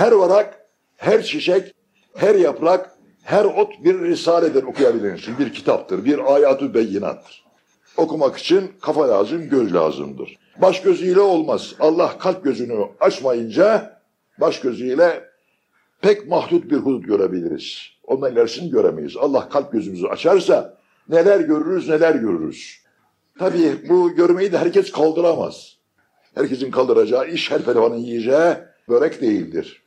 Her varak, her çiçek, her yaprak, her ot bir risaledir okuyabilirsin. Bir kitaptır, bir ayatü beyinattır. Okumak için kafa lazım, göz lazımdır. Baş gözüyle olmaz. Allah kalp gözünü açmayınca baş gözüyle pek mahdut bir hudut görebiliriz. Ondan ilerisini göremeyiz. Allah kalp gözümüzü açarsa neler görürüz neler görürüz. Tabii bu görmeyi de herkes kaldıramaz. Herkesin kaldıracağı iş her pehlivanın yiyeceği börek değildir.